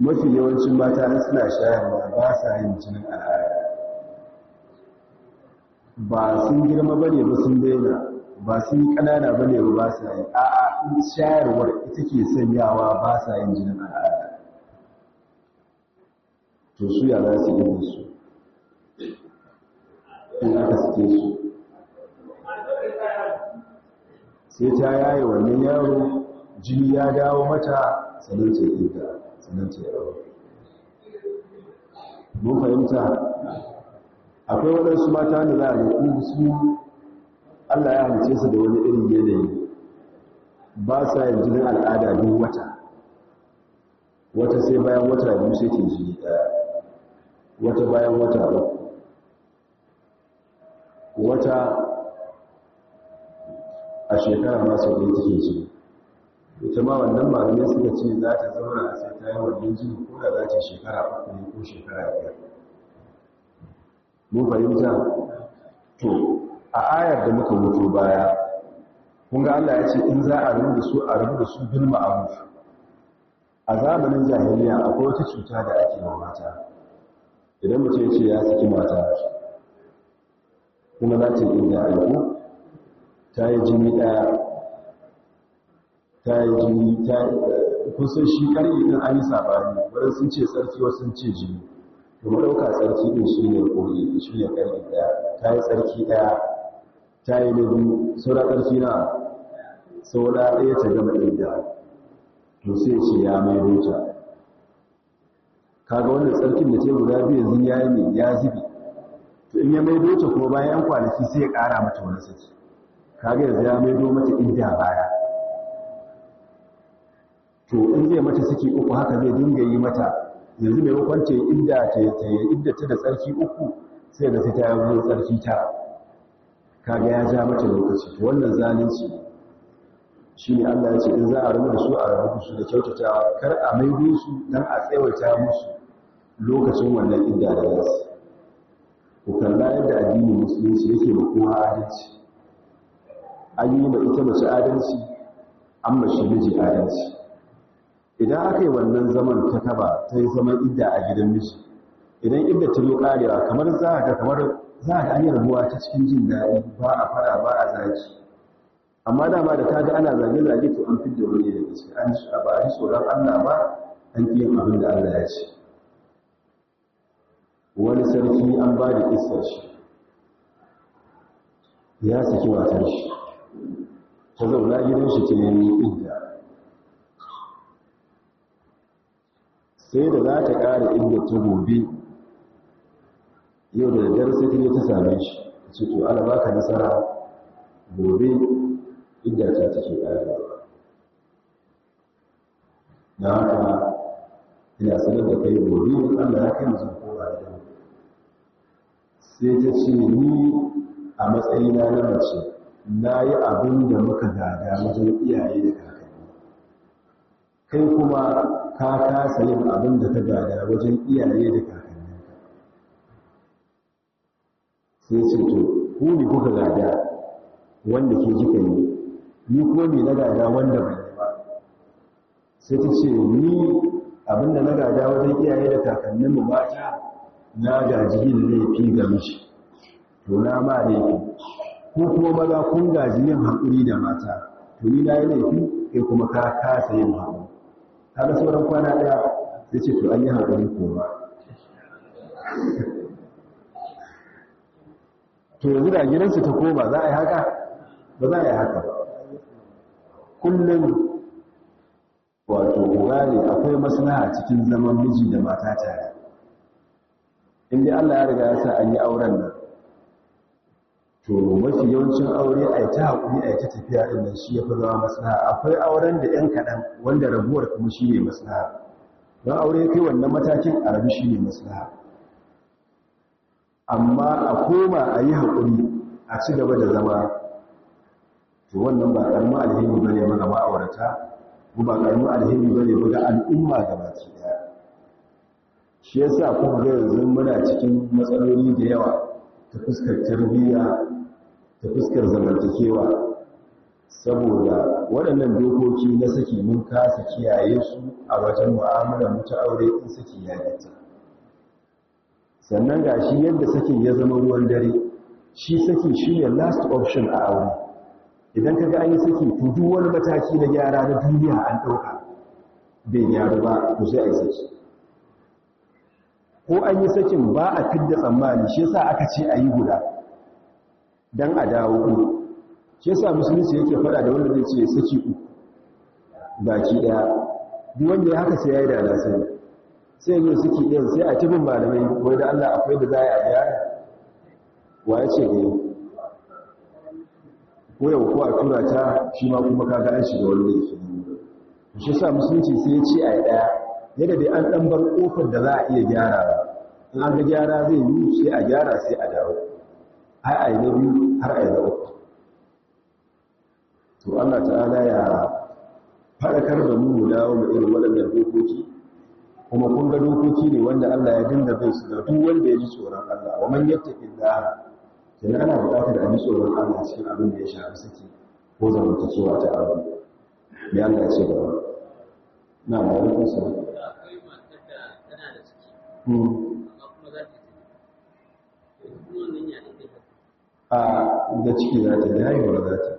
mafi yawancin mata in suna shayarwa ba sa yin jinin al'ada. Ba sun girma ba ne ba sun daina ba sun yi ƙanana ba ne ba sa yi. A'a in shayarwar ita ke sanyawa ba sa yin jinin al'ada. To su ya za su yi su? In aka suke su sai ta yaye wannan yaro jini ya dawo mata sanin ce idda sanin ce yawo mun fahimta? Akwai waɗansu mata da za a yi su allah ya halice su da wani irin yanayi. Ba sa yin jinin al'ada duk wata. Wata sai bayan wata biyu sai ke jini ɗaya. Wata bayan wata uku. Wata a shekara masu ɗaya jini ita ma wannan malamai suka ce za ta zauna sai ta yi wannan jini ko da za ta shekara uku ne ko shekara biyar. Mun fahimta? To a ayar da muka mutu baya kun ga Allah ya ce in za a rubu da su a rubu da su bil ma'ruf. A zamanin jahiliya akwai wata cuta da ake wa mata. Idan mutum ya ce ya saki mata kuma za ta yi inda aiko ta yi jini ɗaya ta yi jini ta kusan shi ƙarfi ɗin an yi saɓani wadda sun ce tsarki wasu sun ce jini. To ɗauka tsarki ɗin shi ne ƙori shi ne ƙarfi ɗaya. Ta yi tsarki ɗaya ta yi na biyu saura ƙarfi na saura ɗaya ta gama ɗaya to sai ce ya mai rota kaga wannan tsarkin da ce guda biyu yanzu ya yi ne ya zibi to in ya mai rota kuma bayan kwanaki sai ya ƙara mata wani saki. Kaga yanzu ya maido mata idda baya. To in zai mata saki uku haka zai dinga yi mata. Yanzu mai hukunce idda ta idda ta da tsarki uku sai da sai ta yi tsarki tara. Kaga ya ja mata lokaci. To wannan zalunci shi ne Allah ya ce in za a rabu da su a rabu su da kyautatawa. Kar a maido su dan a tsawaita musu lokacin wannan idda da nasu ku kalla yadda addinin musulunci yake ba kowa adalci. An yi ma ita mace adalci an mashi miji adalci. Idan aka yi wannan zaman ta kaba ta yi zaman idda a gidan miji idan idda ta zo karewa kamar za a ga kamar za a ga an yi rabuwa ta cikin jin daɗi ba a fara ba a zaki amma dama da ta ga ana zage-zage to an fidda wani da gaske an ba a ji tsoron allah ba an ƙi abin da allah ya ce. Wani sarki an ba da shi. Ya saki watar shi. Ta zauna gidan shi ta yi idda sai da za ta ƙara idda ta gobe yau da daddare sai ta yi ta same shi. Ce to ana baka nasara gobe idda ta take ƙara na haka ina sanar da kai gobe allah ya kai musu kowa da sai ta ce ni a matsayina na mace na yi abin da muka gada wajen iyaye da kakanni. Kai kuma ka kasa yin abin da ka gada wajen iyaye da kakanninka. Sai ce to ku ne kuka gada wanda ke jika ne ni kuma ne na gada wanda bai yi ba? Sai ta ce ni abin da na gada wajen iyaye da kakanninmu mata na gaji yin laifi ga mishi to na ma laifi. Ko kuma maza kun gaji yin haƙuri da mata to ni na yi laifi kai kuma ka kasa yin haƙuri. Ga sauran kwana ɗaya sai ce to an yi haƙuri ko ba to yanzu da gidansu ta koma za a yi haka? Ba za a yi haka kullum wato gane akwai maslaha cikin zaman miji da mata tare. Inda Allah ya riga ya sa an yi auren nan to mafi yawancin aure a yi ta haƙuri a yi ta tafiya ɗin shi ya fi zama maslaha. Akwai auren da ‘yan kaɗan wanda rabuwar kuma shi ne maslaha. Don aure ya kai wannan matakin a rabu shi ne maslaha. Amma a koma a yi haƙuri a ci gaba da zama to wannan ba ƙarfi alheri ba ne ga ma'aurata ko ba ƙarfi alheri ba ne ga al'umma gabaki ɗaya. Shi ya sa kuma ga yanzu muna cikin matsaloli da yawa. Ta fuskar tarbiyya ta fuskar zamantakewa. Saboda waɗannan dokoki na saki mun kasa kiyaye su a wajen mu'amala mu ta aure in saki ya gita. Sannan ga shi yadda sakin ya zama ruwan dare shi saki shi ne last option a aure. Idan ka ga an yi saki to duk wani mataki na gyara na duniya an ɗauka. Bai gyaru ba to sai a yi saki. Ko an yi sakin ba a fidda tsammani shi yasa aka ce a yi guda don a dawo ku. Shi yasa musulunci yake fada da wanda zai ce saki uku baki ɗaya duk wanda ya haka sai ya yi da na sani. Sai yin suke ɗin sai a tibin malamai wai da Allah akwai da za a yi wa ya ce gani ko yau ko a tura ta shi ma kuma kaga an shiga wani laifi. Shi sa musulunci sai ya ce a yi ɗaya. Yadda dai an ɗan bar ƙofar da za a iya gyara in an ga gyara zai yi sai a gyara sai a dawo. Har a yi na biyu har a yi na uku. To allah ta'ala ya faɗakar da mu mu dawo da irin waɗannan dokoki. Kuma kun ga dokoki ne wanda allah ya dinga bai su da duk wanda ya ji tsoron allah. Wa man yattaqi allah kenan ana buƙatar a ji tsoron allah cikin abin da ya shafi saki ko zamantakewa ta abu ya allah ya ce gaba. Na kusa a da ciki za ta da haihuwa za ta.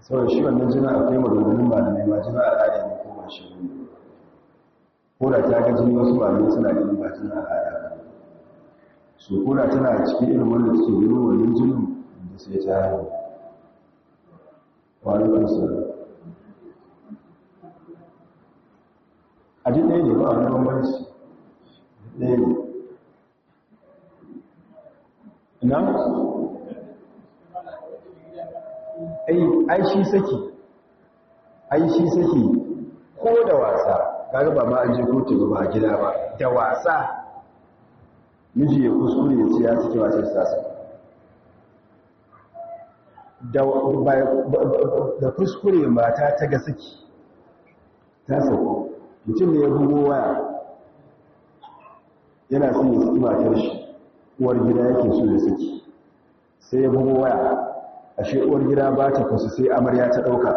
Saboda shi wannan jina akwai maganganun malamai ma jina al'ada ne ko ba shi ko da ta ga jini wasu malamai suna ganin ba jina al'ada ba su ko da tana cikin irin wanda suke ganin wannan jinin da sai ta haihu. Wani kusa a ji ɗaya ne ba wani bambanci. Ne ina? Ai saki. Ai saki. Ko da wasa kaga ba ma an je kotu ba gida ba. Da wasa. Miji ya kuskure ya ce ya saki matar sasa da kuskure mata ta ga saki. Ta saki. Mutum ne ya bugo waya. Yana son ya saki matar shi uwar gida yake so ya saki. Sai ya bugo waya ashe uwar gida ba ta kusa sai amarya ta ɗauka.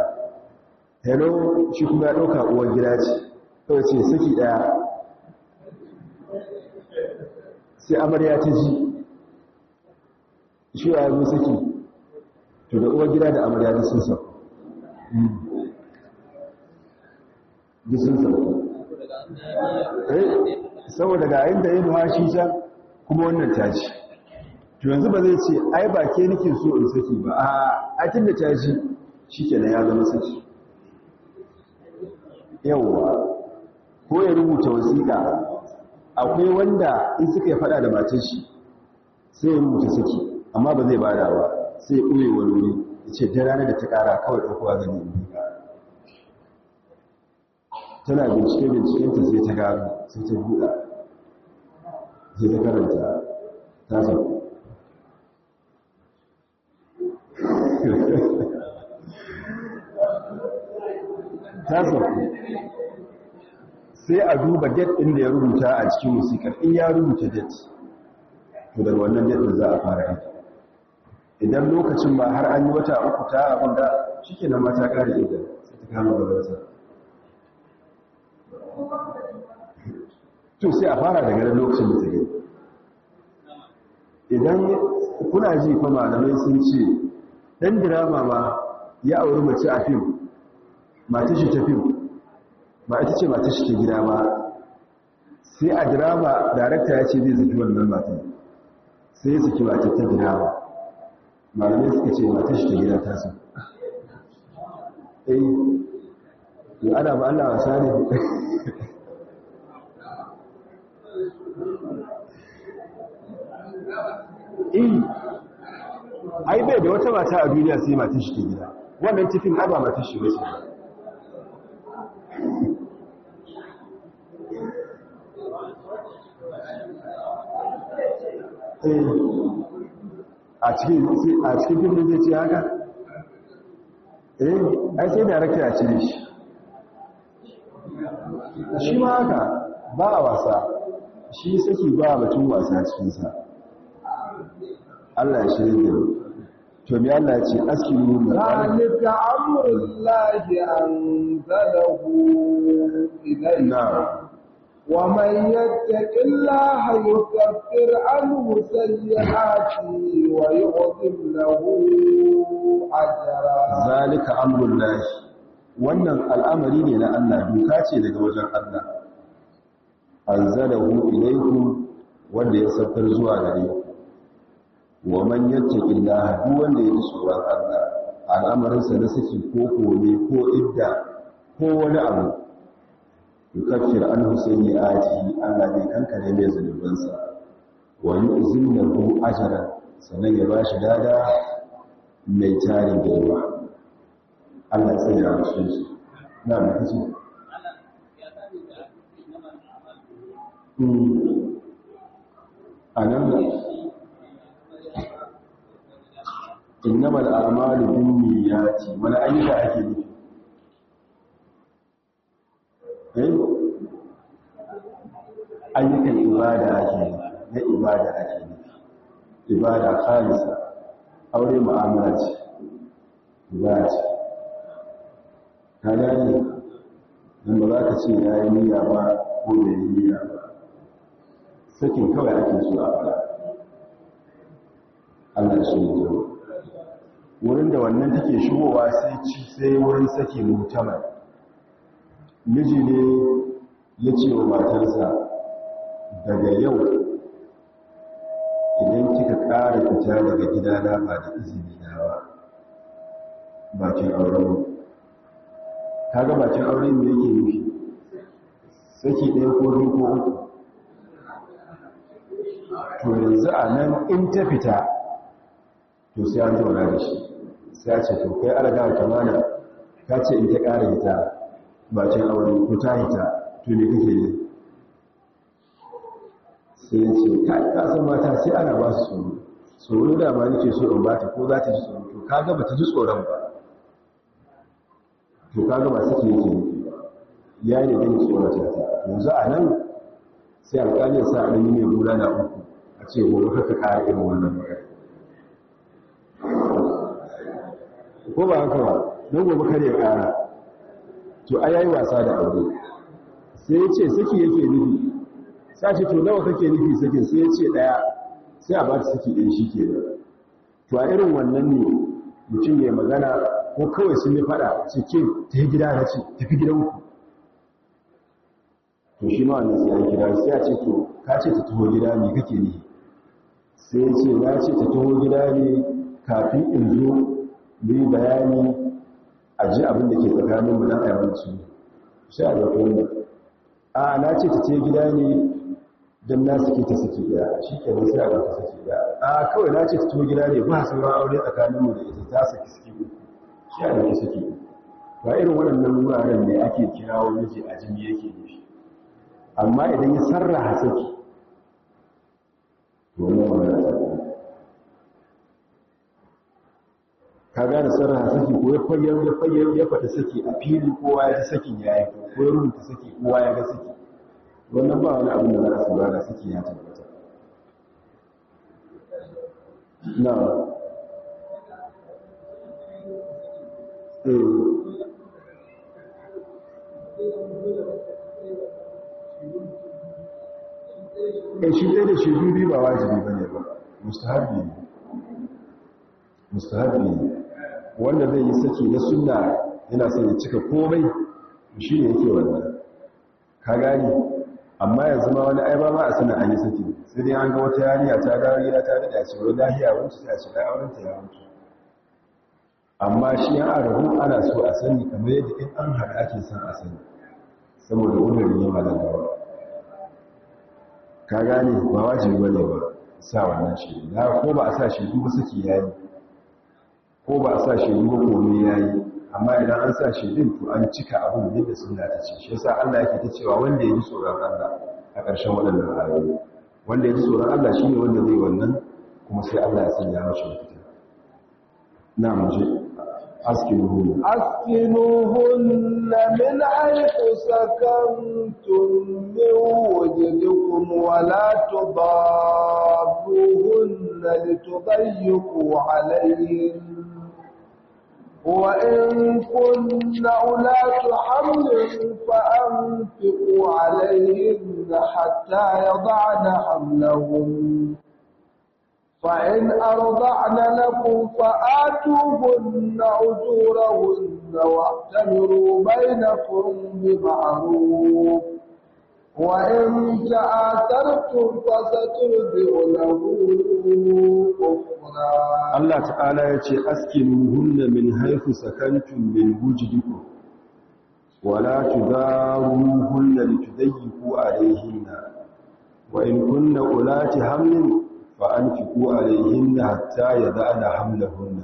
Hello shi kuma ya ɗauka uwar gida ce. Kawai ce saki ɗaya. Sai amarya ta ji shi ya zo saki? To da uwar gida da amarya da sun sauka da sun saboda ga inda ya nuha shi can kuma wannan ta ci. To yanzu ba zai ce ai ba ke nake so in saki ba. A akin da ta ji shi ke ya zama saki. Yawwa ko ya rubuta wasiƙa akwai wanda in suka yi fada da matar shi sai ya rubuta saki amma ba zai ba da ba sai ya ɓoye wani ya ce da ranar da ta ƙara kawai ɗaukowa zan yi tana bincike bincikenta sai ta gano sai ta buɗa. Sai ta karanta ta sauku ta sauku sai a duba date ɗin da ya rubuta a cikin musikar in ya rubuta date to daga wannan date ɗin za a fara haka idan lokacin ba har an yi wata uku ta abin da shi ke nan mata ƙari idan sai ta kama gabansa. To sai a fara daga lokacin da ta yi idan kuna ji fa malamai sun ce ɗan dirama ma ya auri mace a fim mata shi ta fim ba ita ce mata shi ta gida ba. Sai a dirama darakta ya ce zai zaki wannan matan sai ya saki mata ta dirama malamai suka ce mata shi ta gida ta su eh ana ba Allah wasa ne. eh. Ai bai da wata mata a duniya sai mata shi ta gida. Wannan cikin ba mata shi wasu a cikin filin zai ce haka? Eh ai sai da rake a cire shi. Shi ma haka ba a wasa. Shi saki ba batun wasa cikinsa. Allah ya shirin da to mi Allah ya ce askiru mu zalika amrullahi anzalahu ilayna ومن يتق الله يكفر عنه سيئاته ويعظم له أجرا ذلك أمر الله wannan al'amari ne na Allah doka ce daga wajen Allah anzalahu ilaykum wanda ya saukar zuwa gare ku Wa man yattaqillaha duk wanda ya tsoron Allah al'amarin sa na saki ko kome ko idda ko wani abu yukaffir anhu sayyi'atihi Allah bai kankare mai zanubansa wa yu'zim lahu ajran sannan ya bashi dada mai tarin girma. Allah ya sanya musu su. Na mu kace. Anan innamal a'malu binniyati wala ayyuka ake nufi ayyukan ibada ake na ibada ake ibada khalisa aure mu'amala ce ibada ce ka gani dan ba za ka ce ya yi niyya ba ko da yi niyya ba sakin kawai ake so a fara Allah shi ne wurin da wannan take shigowa sai ci sai wurin sake mutamar miji ne ya ce wa matarsa daga yau idan kika ƙara fita daga gidana ba da izini na ba bakin auren kaga bakin auren me yake nufi? Saki ɗaya ko biyu ko uku. To yanzu a nan in ta fita to sai an zauna da shi. Sai a ce to kai alaga ta mana. Ka ce in ta ƙara fita bakin aure ko ta hita to ne kake ne sai ya ce ka san mata sai ana ba su tsoro. Tsoro da ma nake so in bata ko za ta ji tsoro. To kaga ba ta ji tsoron ba. To kaga ba suke yake nufi ba. Ya ne dan tsorata ta. Yanzu a nan sai alƙalin sa a yi mai gura na uku a ce gobe haka ƙara irin wannan magana. Ko ba haka ba don gobe kare ya ƙara. To a yayi wasa da aure. Sai ya ce saki yake nufi. Ce to nawa kake nufi sakin? Sai ya ce ɗaya. Sai a ba ta saki ɗin shi ke to a irin wannan ne mutum ya magana ko kawai sun yi faɗa cikin ta yi gida na ce tafi gidanku. To shi ma wannan sai kira sai a ce to ka ce ta taho gida ne kake ne sai ya ce na ce ta taho gida ne kafin in zo yi bayani a ji abin da ke tsakanin mu ayyukan su. Sai a ɗauki wannan. A na ce ta ce gida ne dan na suke ta suke da shi ke sai a ɗauki suke da a kawai na ce ta taho gida ne ba sauran aure tsakanin mu da ita. Ta saki suke uku. Shi a ɗauki suke ba irin waɗannan wuraren ne ake kirawo miji a jini yake nufi. Amma idan ya sarraha saki wannan wannan ka gane sarraha saki ko ya fayyar ya fayyar ya faɗi saki a fili kowa ya ji sakin ya yi ko ya rubuta saki kowa ya ga saki. Wannan ba wani abin da za su ba da saki ya tabbata. Na eh. Eh shi ɗaya da shi biyu ba wajibi ba ne ba. Mustahabi ne. Mustahabi ne. Wanda zai yi saki na sunna yana son ya cika komai shi ne yake wannan. Ka gani amma yanzu ma wani aiba ma a sanar an yi saki. Sai dai an ga wata yariya ta dawo gida ta daɗa ce wani lahiya wuce sai a ce auren ta ya mutu. Amma shi ya arabu ana so a sani kamar yadda in an haɗa ake son a sani saboda wurin yi malalawa ka gane? Ba wajibi ba ne ba sa wannan shi. Na ko ba a sa shi duba saki yayi ko ba a sa shi duba komai yayi amma idan an sa shi din to an cika abin yadda sunna ta ce shi yasa Allah yake ta cewa wanda ya ji tsoron Allah a ƙarshen waɗannan ayoyi wanda ya ji tsoron Allah shine wanda zai wannan kuma sai Allah ya sanya mashi mafita na mu je أسكنوهن أسكنوهن من حيث سكنتم من وجدكم ولا تضاروهن لتضيقوا عليهن وإن كن أولاة حمل فأنفقوا عليهن حتى يضعن حملهن فإن أرضعن لكم فآتوهن أجورهن واعتمروا بينكم بمعروف. وإن تآثرتم فسترضع له أخرى الله تعالى يتي أسكنوهن من حيث سكنتم من وجدكم ولا تداروهن لتضيقوا عليهن وإن كن أولات حمل فأنفقوا عليهن حتى يدعن حملهن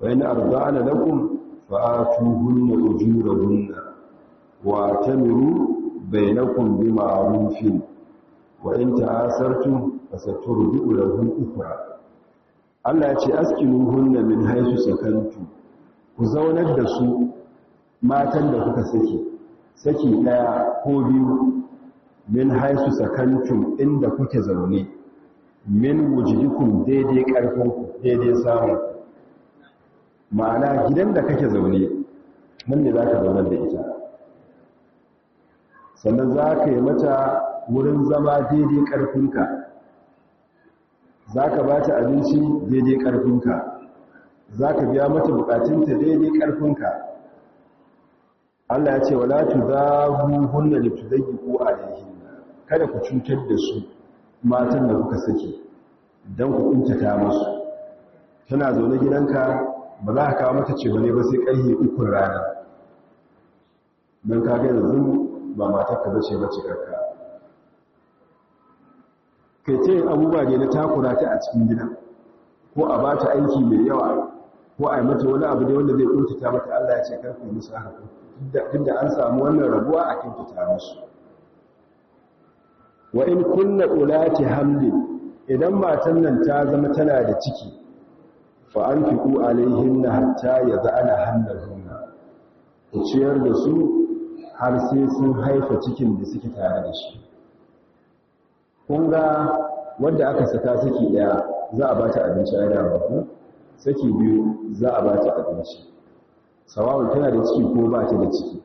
وإن أرضعن لكم فآتوهن أجورهن واعتمروا bainakum bi ma'rufin wa in ta'asartum fasaturdu lahu ukhra Allah ya ce askinuhunna min haythu sakantu ku zaunar da su matan da kuka saki saki ɗaya ko biyu min haythu sakantum inda kuke zaune min wujudikum daidai ƙarfin daidai samu ma'ana gidan da kake zaune nan ne zaka zaunar da ita sannan za ka yi mata wurin zama daidai ƙarfinka. Za ka ba ta abinci daidai ƙarfinka. Za ka biya mata bukatunta daidai ƙarfinka. Allah ya ce wala tu za hunna ko a kada ku cutar da su matan da kuka saki don ku kuntata musu. Tana zaune gidanka ba za ka kawo mata ce ne ba sai ƙarfe ukun rana. Don ka ga yanzu ba matarka bace ba cikarka kai ce abubuwa ne na takura ta a cikin gida ko a ba ta aiki mai yawa ko a yi mata wani abu ne wanda zai kuntata mata Allah ya ce ƙarfe musu haka. Duk da an samu wannan rabuwa a kyautata musu. Wa in kunna ulati hamlin idan matan nan ta zama tana da ciki fa an fiku alaihinna hatta ya za'ana hamlahunna. Ku ciyar da su har sai sun haifa cikin da suke tare da shi. Kun ga wanda aka saka saki ɗaya za a bata abinci a yara ba saki biyu za a bata abinci. Sawawun tana da ciki ko ba ta da ciki.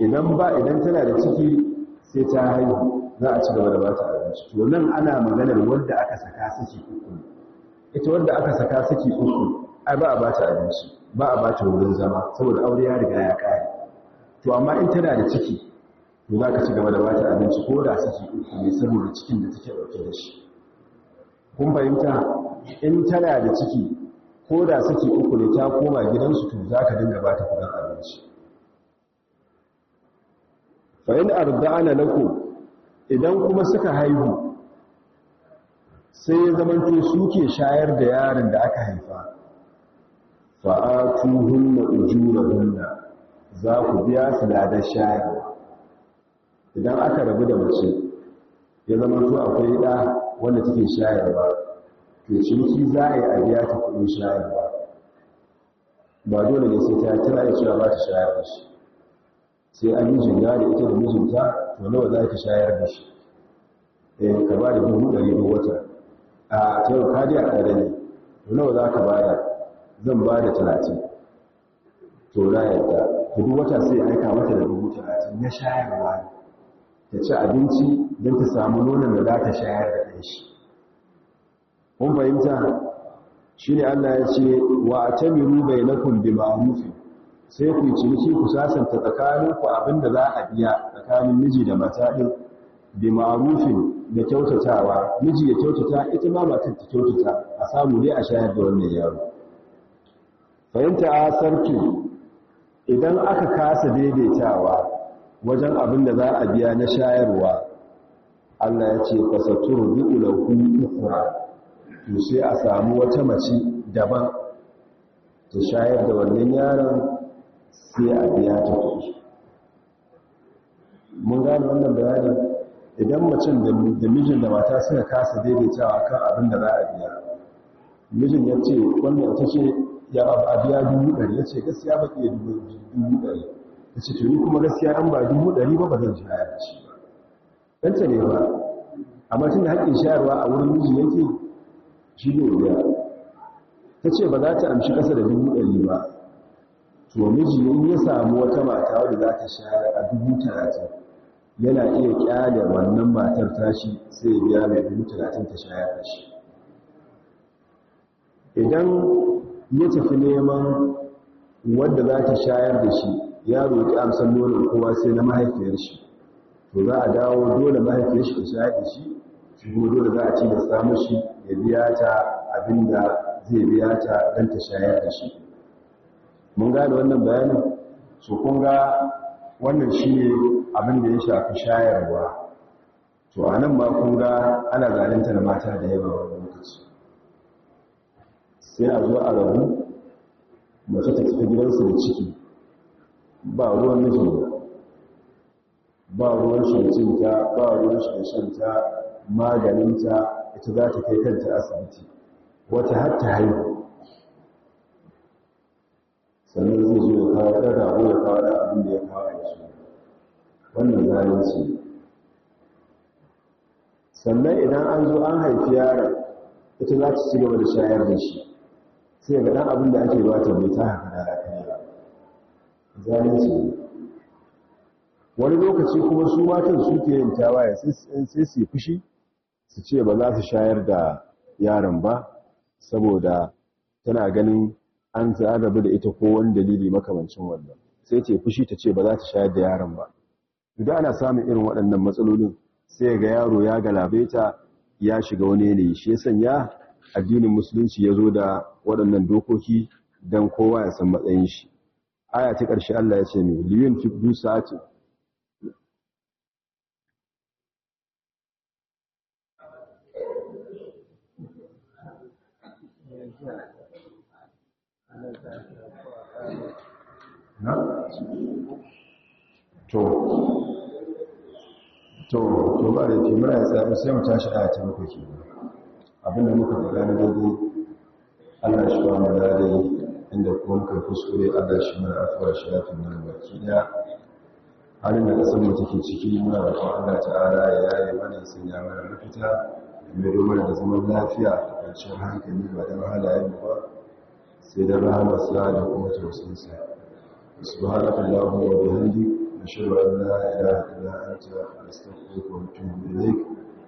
Idan ba idan tana da ciki sai ta haihu za a ci gaba da bata abinci. To nan ana maganar wanda aka saka saki uku ita wanda aka saka saki uku ai ba a bata abinci ba a bata wurin zama saboda aure ya riga ya kare to amma in tana da ciki to za ka ci gaba da bata abinci ko da saki uku ne saboda cikin da take ɗauke da shi. Kun fahimta? In tana da ciki ko da saki uku ne ta koma gidansu to za ka dinga bata kuɗin abinci. Fa in arda'ana lakum idan kuma suka haihu sai ya zamanto suke shayar da yaron da aka haifa. Fa'atuhunna ujurahunna. Za ku biya su ladar shayarwa. Idan aka rabu da mace ya zamanto akwai ɗa wanda take shayarwa to ciniki za a yi a biya ta kuɗin shayarwa. Ba dole ne sai ta tana iya cewa ba ta shayar da shi. Sai an yi jinga da ita da mijinta to nawa za ka shayar da shi? Eh ka ba da dubu ɗari da wata. A yau ka a ɗare ne to nawa za ka ba da zan ba da talatin. To na yadda to duk wata sai aika mata da dubu talatin na shayarwa ta ci abinci don ta samu nonon da za ta shayar da ɗan shi. Kun fahimta? Shi ne allah ya ce wa a tamiru bai na kumbi ma'arufi sai ku ciniki ku sasanta tsakaninku abin da za a biya tsakanin miji da mata ɗin bi ma'rufin da kyautatawa. Miji ya kyautata ita ma matar ta kyautata a samu dai a shayar da wannan yaro. Fahimta a sarki idan aka kasa daidaitawa wajen abin da za a biya na shayarwa Allah ya ce fasatur bi'ulahu ukhra to sai a samu wata mace daban ta shayar da wannan yaron sai a biya ta kuɗi. Mun gane wannan bayanin? Idan mutum da mijin da mata suka kasa daidaitawa kan abin da za a biya mijin ya ce wannan ta ce ya a biya dubu ɗari. Ya ce gaskiya ba ke dubu ɗari. Ta ce tuni kuma gaskiya an ba dubu ɗari ba ba zan ji da shi ɗanta ne ba. Amma tun da haƙƙin shayarwa a wurin miji yake shi ne biya. Ta ce ba za ta amshi ƙasa da dubu ɗari ba. To miji in ya samu wata mata wadda za ta shayar a dubu talatin yana iya ƙyale wannan matar tashi sai ya biya mai dubu talatin ta shayar da shi. Idan ya tafi neman wadda za ta shayar da shi ya roƙi amsan nonon kowa sai na mahaifiyar shi. To za a dawo dole mahaifiyar shi ta shayar da shi shi kuma dole za a ci da samun shi ya biya ta abin da zai biya ta don ta shayar da shi. Mun gane wannan bayanin? Su kun ga wannan shi ne abin da ya shafi shayarwa. To a nan ma kun ga ana zalunta da mata da yawa wani lokaci. Sai a zo a rabu mace ta tafi gidansu da ciki. Ba ruwan mijin ba ruwan shancinta ba ruwan shanta maganinta ita za ta kai kanta asibiti. Wata har ta haihu. Sannan zai zo ya kawo ɗan rago ya kawo ɗan abin da ya kawo a yasu wannan zalunci sannan idan an zo an haifi yaron ita za ta ci gaba da shayar da shi. Sai ga abin da ake bata bai ta haka da ba. Wani lokaci kuma su matan su ke yin tawaye sai su fushi su ce ba za su shayar da yaron ba saboda tana ganin an rabu da ita ko wani dalili makamancin wannan. Sai ce fushi ta ce ba za ta shayar da yaron ba. Idan ana samun irin waɗannan matsalolin sai ga yaro ya galabaita ya shiga wani yanayi. Shi ya sanya addinin musulunci ya zo da waɗannan dokoki don kowa ya san matsayin shi. Aya ta ƙarshe Allah ya ce mai liyun fi du sa'ati. To to to ba da ke muna ya sai mu tashi aya ta muku ke abin da muka faɗa na daidai Allah shi ba inda kuma muka kuskure Allah shi mana afuwa shi ya tuna baki ɗaya halin da ƙasar mu take ciki muna da Allah ta'ala ya yaye mana sun ya mana mafita mai domin da zaman lafiya da kwanciyar hankali ba da halayen ba sai da rahamarsa da kuma tausinsa subhanaka allahumma wa bihamdik nashhadu an la ilaha illa anta nastaghfiruka wa natubu